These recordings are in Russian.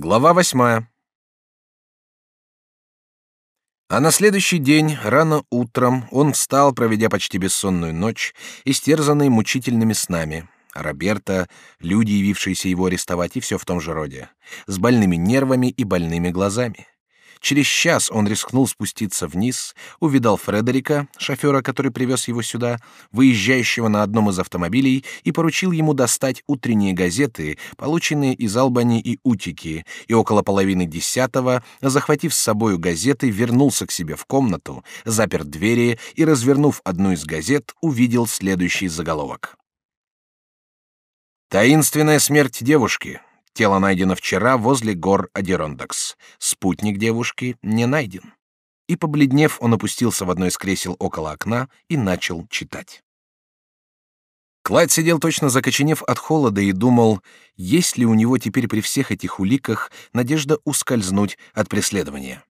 Глава восьмая. А на следующий день, рано утром, он встал, проведя почти бессонную ночь, истерзанный мучительными снами. А Роберта, люди, явившиеся его арестовать, и все в том же роде, с больными нервами и больными глазами. Через час он рискнул спуститься вниз, увидал Фредерика, шофера, который привез его сюда, выезжающего на одном из автомобилей, и поручил ему достать утренние газеты, полученные из Албани и Утики, и около половины десятого, захватив с собою газеты, вернулся к себе в комнату, запер двери и, развернув одну из газет, увидел следующий заголовок. «Таинственная смерть девушки. Тело найдено вчера возле гор Адерондакс. Спутник девушки не найден. И побледнев, он опустился в одно из кресел около окна и начал читать. Клайд сидел точно закоченев от холода и думал, есть ли у него теперь при всех этих уликах надежда ускользнуть от преследования.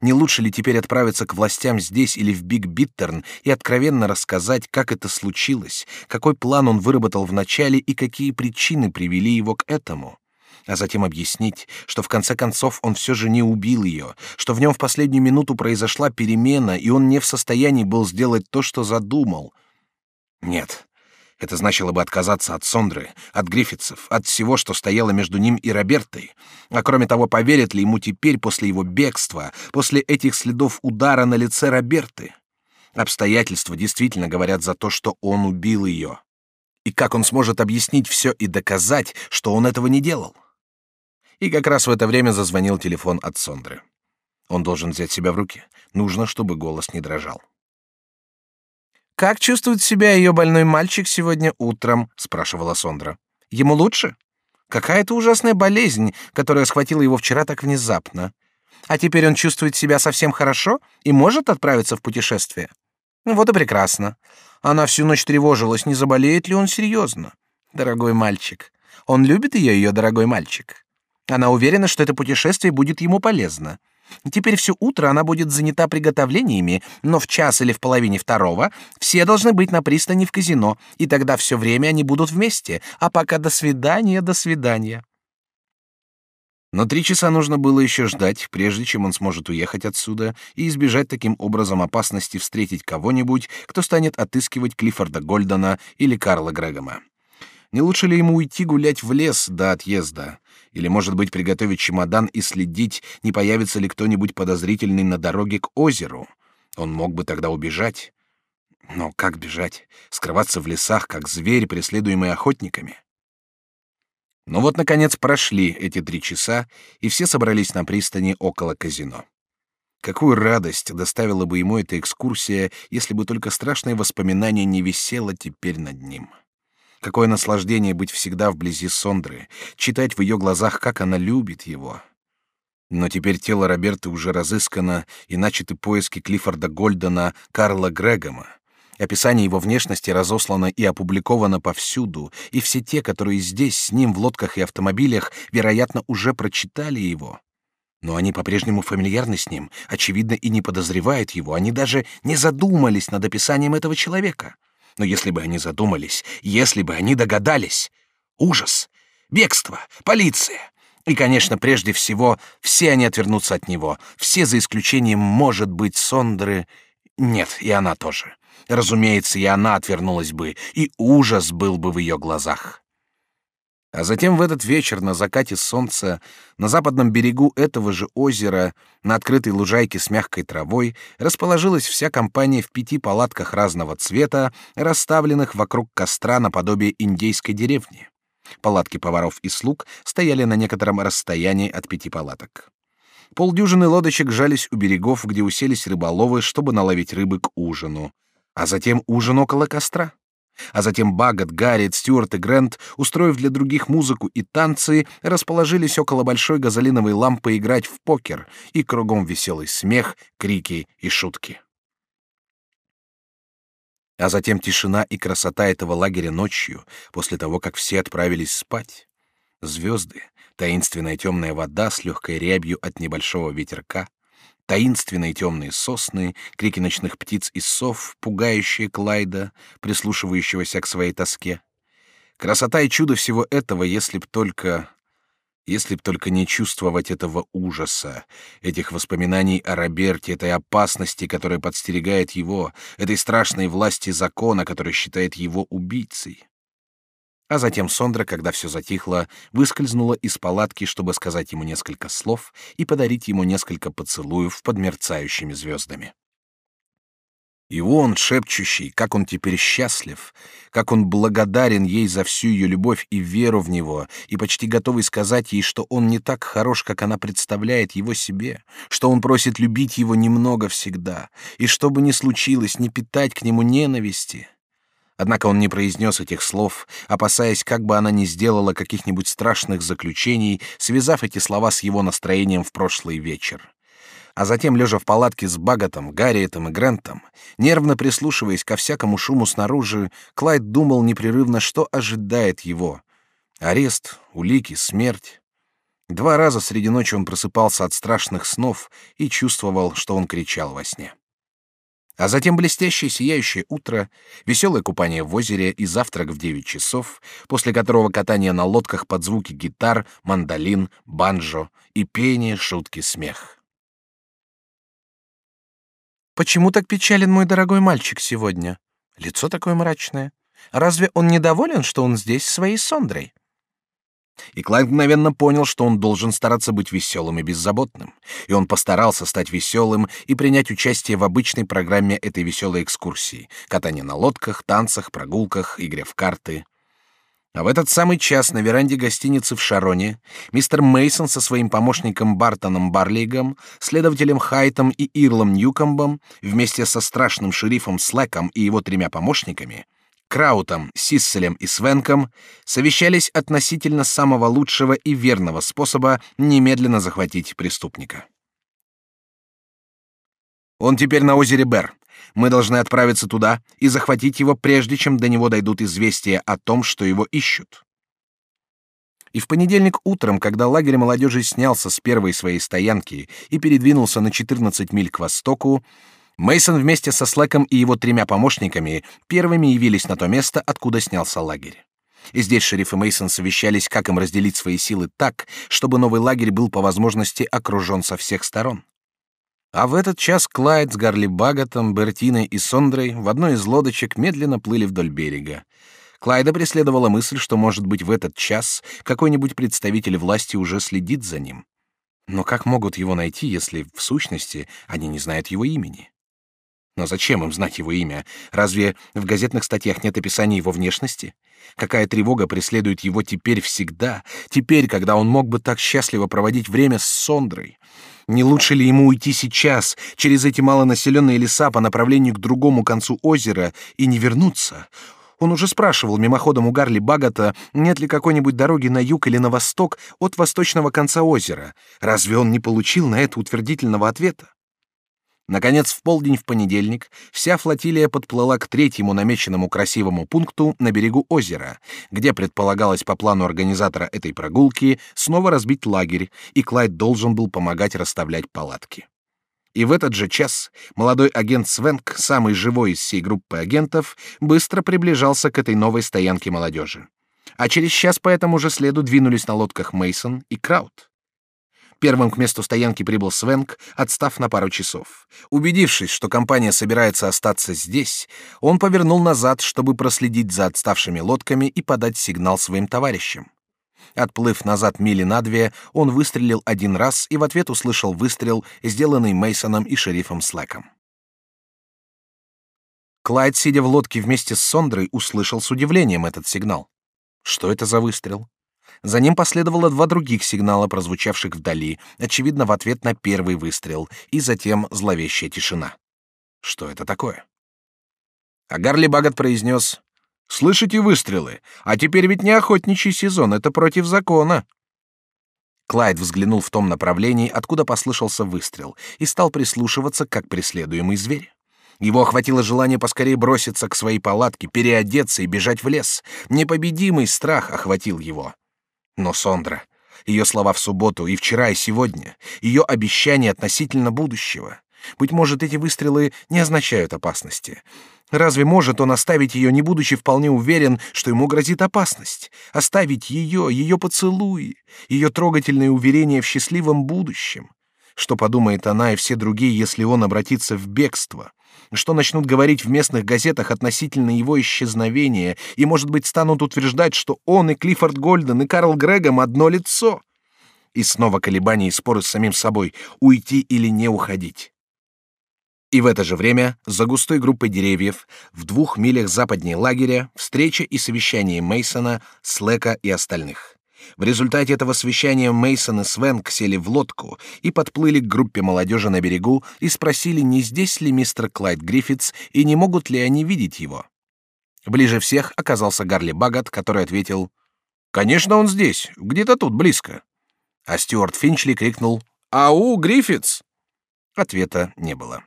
Не лучше ли теперь отправиться к властям здесь или в Биг Биттерн и откровенно рассказать, как это случилось, какой план он выработал вначале и какие причины привели его к этому? А затем объяснить, что в конце концов он все же не убил ее, что в нем в последнюю минуту произошла перемена, и он не в состоянии был сделать то, что задумал. Нет, это значило бы отказаться от Сондры, от Гриффитсов, от всего, что стояло между ним и Робертой. А кроме того, поверят ли ему теперь после его бегства, после этих следов удара на лице Роберты? Обстоятельства действительно говорят за то, что он убил ее. И как он сможет объяснить все и доказать, что он этого не делал? И как раз в это время зазвонил телефон от Сондры. Он должен взять себя в руки. Нужно, чтобы голос не дрожал. «Как чувствует себя ее больной мальчик сегодня утром?» — спрашивала Сондра. «Ему лучше? Какая-то ужасная болезнь, которая схватила его вчера так внезапно. А теперь он чувствует себя совсем хорошо и может отправиться в путешествие. Вот и прекрасно. Она всю ночь тревожилась, не заболеет ли он серьезно. Дорогой мальчик. Он любит ее, ее дорогой мальчик. Она уверена, что это путешествие будет ему полезно. Теперь все утро она будет занята приготовлениями, но в час или в половине второго все должны быть на пристани в казино, и тогда все время они будут вместе. А пока до свидания, до свидания. Но три часа нужно было еще ждать, прежде чем он сможет уехать отсюда и избежать таким образом опасности встретить кого-нибудь, кто станет отыскивать Клиффорда Гольдона или Карла Грегома. Не лучше ли ему уйти гулять в лес до отъезда? Или, может быть, приготовить чемодан и следить, не появится ли кто-нибудь подозрительный на дороге к озеру? Он мог бы тогда убежать. Но как бежать? Скрываться в лесах, как зверь, преследуемый охотниками? Но вот, наконец, прошли эти три часа, и все собрались на пристани около казино. Какую радость доставила бы ему эта экскурсия, если бы только страшное воспоминание не висело теперь над ним. Какое наслаждение быть всегда вблизи Сондры, читать в ее глазах, как она любит его. Но теперь тело Роберты уже разыскано, и начаты поиски Клиффорда Гольдена, Карла Грегома. Описание его внешности разослано и опубликовано повсюду, и все те, которые здесь с ним в лодках и автомобилях, вероятно, уже прочитали его. Но они по-прежнему фамильярны с ним, очевидно, и не подозревают его, они даже не задумались над описанием этого человека. Но если бы они задумались, если бы они догадались... Ужас! Бегство! Полиция! И, конечно, прежде всего, все они отвернутся от него. Все за исключением, может быть, Сондры... Нет, и она тоже. Разумеется, и она отвернулась бы, и ужас был бы в ее глазах. А затем в этот вечер на закате солнца на западном берегу этого же озера, на открытой лужайке с мягкой травой, расположилась вся компания в пяти палатках разного цвета, расставленных вокруг костра наподобие индейской деревни. Палатки поваров и слуг стояли на некотором расстоянии от пяти палаток. Полдюжины лодочек жались у берегов, где уселись рыболовы, чтобы наловить рыбы к ужину, а затем ужин около костра. А затем Багат, Гарриет, Стюарт и Грент, устроив для других музыку и танцы, расположились около большой газолиновой лампы играть в покер, и кругом веселый смех, крики и шутки. А затем тишина и красота этого лагеря ночью, после того, как все отправились спать. Звезды, таинственная темная вода с легкой рябью от небольшого ветерка, таинственные темные сосны, крики ночных птиц и сов, пугающие Клайда, прислушивающегося к своей тоске. Красота и чудо всего этого, если б только... Если б только не чувствовать этого ужаса, этих воспоминаний о Роберте, этой опасности, которая подстерегает его, этой страшной власти закона, который считает его убийцей. А затем Сондра, когда все затихло, выскользнула из палатки, чтобы сказать ему несколько слов и подарить ему несколько поцелуев под мерцающими звездами. И он, шепчущий, как он теперь счастлив, как он благодарен ей за всю ее любовь и веру в него, и почти готовый сказать ей, что он не так хорош, как она представляет его себе, что он просит любить его немного всегда, и что бы ни случилось, не питать к нему ненависти. Однако он не произнес этих слов, опасаясь, как бы она ни сделала каких-нибудь страшных заключений, связав эти слова с его настроением в прошлый вечер а затем, лежа в палатке с Баготом, Гарриетом и Грентом, нервно прислушиваясь ко всякому шуму снаружи, Клайд думал непрерывно, что ожидает его. Арест, улики, смерть. Два раза среди ночи он просыпался от страшных снов и чувствовал, что он кричал во сне. А затем блестящее сияющее утро, веселое купание в озере и завтрак в девять часов, после которого катание на лодках под звуки гитар, мандолин, банджо и пение, шутки, смех. Почему так печален мой дорогой мальчик сегодня? Лицо такое мрачное. Разве он недоволен, что он здесь своей Сондрой? И Клайд мгновенно понял, что он должен стараться быть веселым и беззаботным. И он постарался стать веселым и принять участие в обычной программе этой веселой экскурсии — катание на лодках, танцах, прогулках, игре в карты — а в этот самый час на веранде гостиницы в Шароне мистер Мейсон со своим помощником Бартоном Барлигом, следователем Хайтом и Ирлом Ньюкомбом вместе со страшным шерифом Слэком и его тремя помощниками, Краутом, Сисселем и Свенком, совещались относительно самого лучшего и верного способа немедленно захватить преступника. Он теперь на озере Бер. Мы должны отправиться туда и захватить его, прежде чем до него дойдут известия о том, что его ищут. И в понедельник утром, когда лагерь молодежи снялся с первой своей стоянки и передвинулся на 14 миль к востоку, Мейсон вместе со Слэком и его тремя помощниками первыми явились на то место, откуда снялся лагерь. И здесь шериф и Мейсон совещались, как им разделить свои силы так, чтобы новый лагерь был по возможности окружен со всех сторон. А в этот час Клайд с Гарли Баготом, Бертиной и Сондрой в одной из лодочек медленно плыли вдоль берега. Клайда преследовала мысль, что, может быть, в этот час какой-нибудь представитель власти уже следит за ним. Но как могут его найти, если, в сущности, они не знают его имени? Но зачем им знать его имя? Разве в газетных статьях нет описания его внешности? Какая тревога преследует его теперь всегда, теперь, когда он мог бы так счастливо проводить время с Сондрой? Не лучше ли ему уйти сейчас, через эти малонаселенные леса по направлению к другому концу озера, и не вернуться? Он уже спрашивал мимоходом у Гарли Багата, нет ли какой-нибудь дороги на юг или на восток от восточного конца озера. Разве он не получил на это утвердительного ответа? Наконец, в полдень в понедельник вся флотилия подплыла к третьему намеченному красивому пункту на берегу озера, где предполагалось по плану организатора этой прогулки снова разбить лагерь, и Клайд должен был помогать расставлять палатки. И в этот же час молодой агент Свенк, самый живой из всей группы агентов, быстро приближался к этой новой стоянке молодежи. А через час по этому же следу двинулись на лодках Мейсон и Краут. Первым к месту стоянки прибыл Свенк, отстав на пару часов. Убедившись, что компания собирается остаться здесь, он повернул назад, чтобы проследить за отставшими лодками и подать сигнал своим товарищам. Отплыв назад мили на две, он выстрелил один раз и в ответ услышал выстрел, сделанный Мейсоном и шерифом Слэком. Клайд, сидя в лодке вместе с Сондрой, услышал с удивлением этот сигнал. Что это за выстрел? За ним последовало два других сигнала, прозвучавших вдали, очевидно, в ответ на первый выстрел, и затем зловещая тишина. Что это такое? А Гарли Багат произнес: "Слышите выстрелы? А теперь ведь не охотничий сезон, это против закона". Клайд взглянул в том направлении, откуда послышался выстрел, и стал прислушиваться, как преследуемый зверь. Его охватило желание поскорее броситься к своей палатке, переодеться и бежать в лес. Непобедимый страх охватил его. Но Сондра, ее слова в субботу и вчера и сегодня, ее обещания относительно будущего, Быть может, эти выстрелы не означают опасности. Разве может он оставить ее, не будучи вполне уверен, что ему грозит опасность? Оставить ее, ее поцелуи, ее трогательные уверения в счастливом будущем? Что подумает она и все другие, если он обратится в бегство? Что начнут говорить в местных газетах относительно его исчезновения, и, может быть, станут утверждать, что он и Клиффорд Гольден и Карл Грегом одно лицо? И снова колебания и споры с самим собой, уйти или не уходить. И в это же время, за густой группой деревьев, в двух милях западнее лагеря, встреча и совещание Мейсона, Слека и остальных. В результате этого совещания Мейсон и Свенк сели в лодку и подплыли к группе молодежи на берегу и спросили, не здесь ли мистер Клайд Гриффитс и не могут ли они видеть его. Ближе всех оказался Гарли Багат, который ответил, «Конечно, он здесь, где-то тут, близко». А Стюарт Финчли крикнул, «Ау, Гриффитс!» Ответа не было.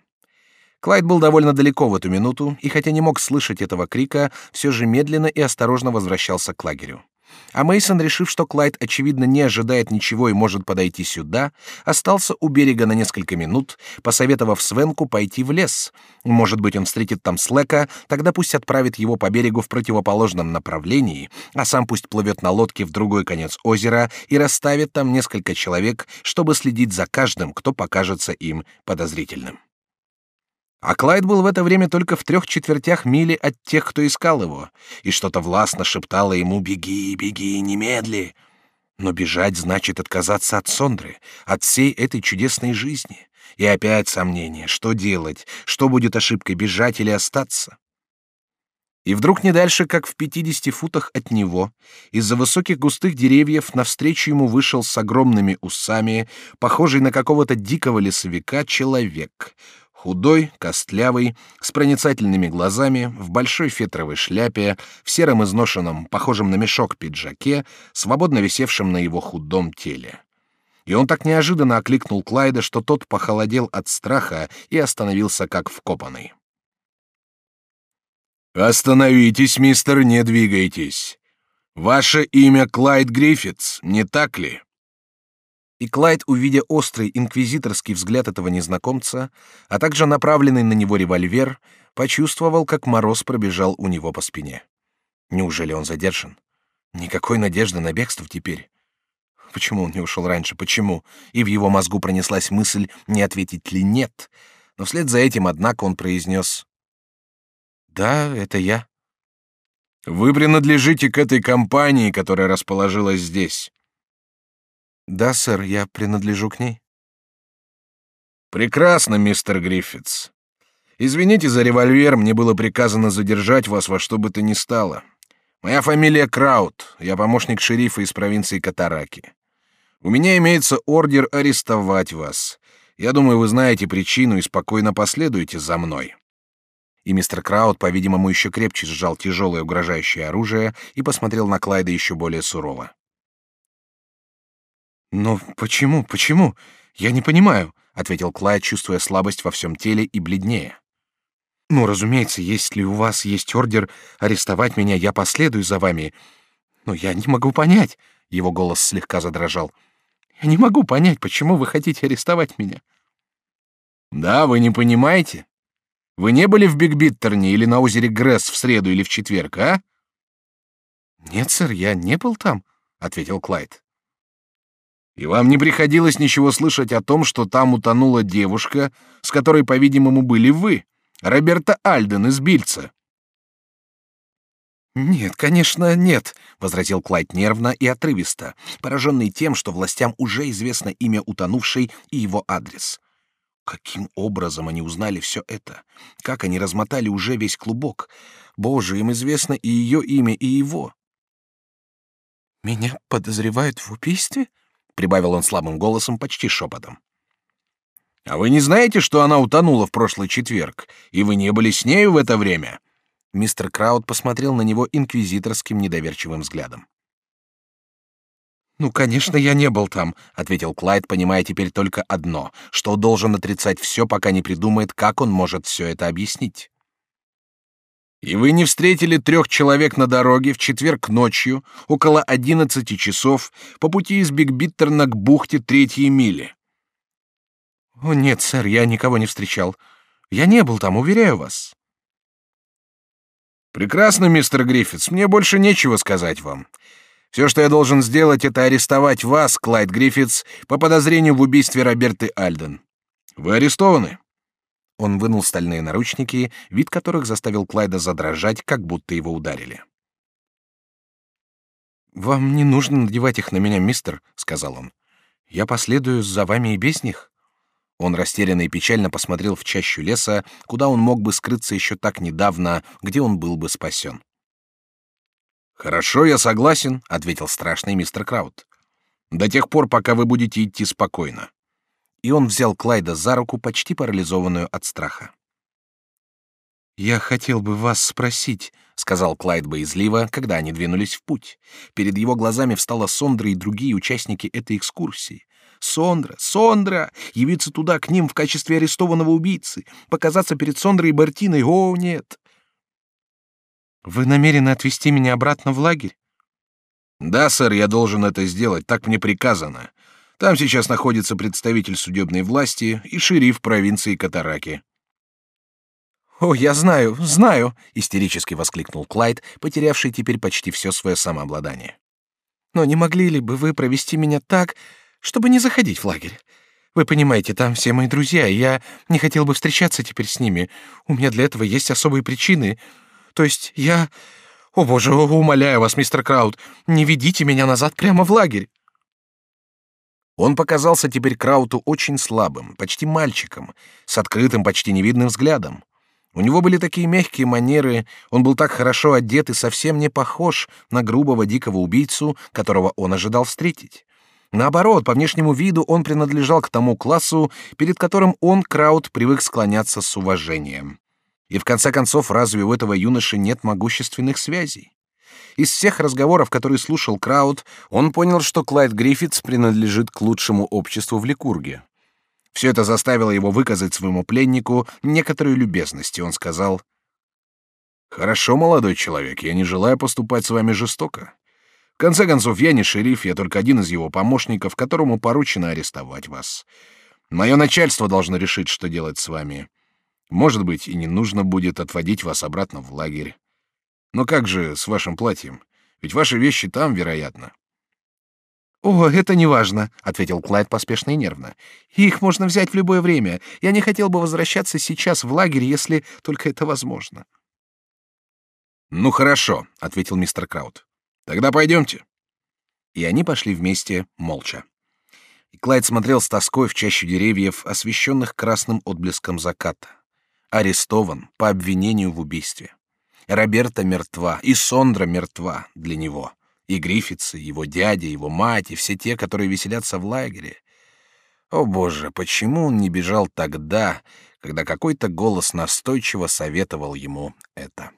Клайд был довольно далеко в эту минуту, и хотя не мог слышать этого крика, все же медленно и осторожно возвращался к лагерю. А Мейсон, решив, что Клайд очевидно не ожидает ничего и может подойти сюда, остался у берега на несколько минут, посоветовав Свенку пойти в лес. Может быть, он встретит там Слека, тогда пусть отправит его по берегу в противоположном направлении, а сам пусть плывет на лодке в другой конец озера и расставит там несколько человек, чтобы следить за каждым, кто покажется им подозрительным. А Клайд был в это время только в трех четвертях мили от тех, кто искал его, и что-то властно шептало ему «Беги, беги, немедли!» Но бежать значит отказаться от Сондры, от всей этой чудесной жизни. И опять сомнение, что делать, что будет ошибкой, бежать или остаться. И вдруг не дальше, как в пятидесяти футах от него, из-за высоких густых деревьев навстречу ему вышел с огромными усами, похожий на какого-то дикого лесовика, человек, Худой, костлявый, с проницательными глазами, в большой фетровой шляпе, в сером изношенном, похожем на мешок пиджаке, свободно висевшем на его худом теле. И он так неожиданно окликнул Клайда, что тот похолодел от страха и остановился как вкопанный. «Остановитесь, мистер, не двигайтесь. Ваше имя Клайд Гриффитс, не так ли?» И Клайд, увидя острый инквизиторский взгляд этого незнакомца, а также направленный на него револьвер, почувствовал, как мороз пробежал у него по спине. Неужели он задержан? Никакой надежды на бегство теперь. Почему он не ушел раньше? Почему? И в его мозгу пронеслась мысль, не ответить ли нет. Но вслед за этим, однако, он произнес: "Да, это я". Вы принадлежите к этой компании, которая расположилась здесь. Да, сэр, я принадлежу к ней. Прекрасно, мистер Гриффитс. Извините за револьвер, мне было приказано задержать вас во что бы то ни стало. Моя фамилия Краут, я помощник шерифа из провинции Катараки. У меня имеется ордер арестовать вас. Я думаю, вы знаете причину и спокойно последуете за мной. И мистер Краут, по-видимому, еще крепче сжал тяжелое угрожающее оружие и посмотрел на Клайда еще более сурово. «Но почему, почему? Я не понимаю», — ответил Клайд, чувствуя слабость во всем теле и бледнее. «Ну, разумеется, если у вас есть ордер арестовать меня, я последую за вами. Но я не могу понять», — его голос слегка задрожал. «Я не могу понять, почему вы хотите арестовать меня». «Да, вы не понимаете? Вы не были в Бигбиттерне или на озере Гресс в среду или в четверг, а?» «Нет, сэр, я не был там», — ответил Клайд. И вам не приходилось ничего слышать о том, что там утонула девушка, с которой, по-видимому, были вы, Роберта Альден из Бильца. Нет, конечно, нет, возразил Клайд нервно и отрывисто, пораженный тем, что властям уже известно имя утонувшей и его адрес. Каким образом они узнали все это? Как они размотали уже весь клубок? Боже, им известно и ее имя, и его. Меня подозревают в убийстве? Прибавил он слабым голосом, почти шепотом. А вы не знаете, что она утонула в прошлый четверг, и вы не были с нею в это время? Мистер Крауд посмотрел на него инквизиторским недоверчивым взглядом. Ну, конечно, я не был там, ответил Клайд, понимая теперь только одно, что должен отрицать все, пока не придумает, как он может все это объяснить. И вы не встретили трех человек на дороге в четверг ночью, около одиннадцати часов, по пути из Бигбиттерна к бухте Третьей мили? О нет, сэр, я никого не встречал. Я не был там, уверяю вас. Прекрасно, мистер Гриффитс, мне больше нечего сказать вам. Все, что я должен сделать, это арестовать вас, Клайд Гриффитс, по подозрению в убийстве Роберты Альден. Вы арестованы. Он вынул стальные наручники, вид которых заставил Клайда задрожать, как будто его ударили. «Вам не нужно надевать их на меня, мистер», — сказал он. «Я последую за вами и без них». Он растерянно и печально посмотрел в чащу леса, куда он мог бы скрыться еще так недавно, где он был бы спасен. «Хорошо, я согласен», — ответил страшный мистер Краут. «До тех пор, пока вы будете идти спокойно и он взял Клайда за руку, почти парализованную от страха. «Я хотел бы вас спросить», — сказал Клайд боязливо, когда они двинулись в путь. Перед его глазами встала Сондра и другие участники этой экскурсии. Сондра, Сондра! Явиться туда к ним в качестве арестованного убийцы, показаться перед Сондрой и Бартиной, о, нет! Вы намерены отвезти меня обратно в лагерь? Да, сэр, я должен это сделать, так мне приказано. Там сейчас находится представитель судебной власти и шериф провинции Катараки. «О, я знаю, знаю!» — истерически воскликнул Клайд, потерявший теперь почти все свое самообладание. «Но не могли ли бы вы провести меня так, чтобы не заходить в лагерь? Вы понимаете, там все мои друзья, и я не хотел бы встречаться теперь с ними. У меня для этого есть особые причины. То есть я... О, боже, умоляю вас, мистер Крауд, не ведите меня назад прямо в лагерь!» Он показался теперь Крауту очень слабым, почти мальчиком, с открытым, почти невидным взглядом. У него были такие мягкие манеры, он был так хорошо одет и совсем не похож на грубого дикого убийцу, которого он ожидал встретить. Наоборот, по внешнему виду он принадлежал к тому классу, перед которым он, Краут, привык склоняться с уважением. И в конце концов, разве у этого юноши нет могущественных связей? Из всех разговоров, которые слушал Краут, он понял, что Клайд Гриффитс принадлежит к лучшему обществу в Ликурге. Все это заставило его выказать своему пленнику некоторую любезность, и он сказал: "Хорошо, молодой человек, я не желаю поступать с вами жестоко. В конце концов, я не шериф, я только один из его помощников, которому поручено арестовать вас. Мое начальство должно решить, что делать с вами. Может быть, и не нужно будет отводить вас обратно в лагерь. Но как же с вашим платьем? Ведь ваши вещи там, вероятно. О, это не важно, ответил Клайд поспешно и нервно. Их можно взять в любое время. Я не хотел бы возвращаться сейчас в лагерь, если только это возможно. Ну хорошо, ответил мистер Краут. Тогда пойдемте. И они пошли вместе молча. И Клайд смотрел с тоской в чащу деревьев, освещенных красным отблеском заката. Арестован по обвинению в убийстве. Роберта мертва, и Сондра мертва для него, и Гриффитсы, его дядя, его мать, и все те, которые веселятся в лагере. О боже, почему он не бежал тогда, когда какой-то голос настойчиво советовал ему это?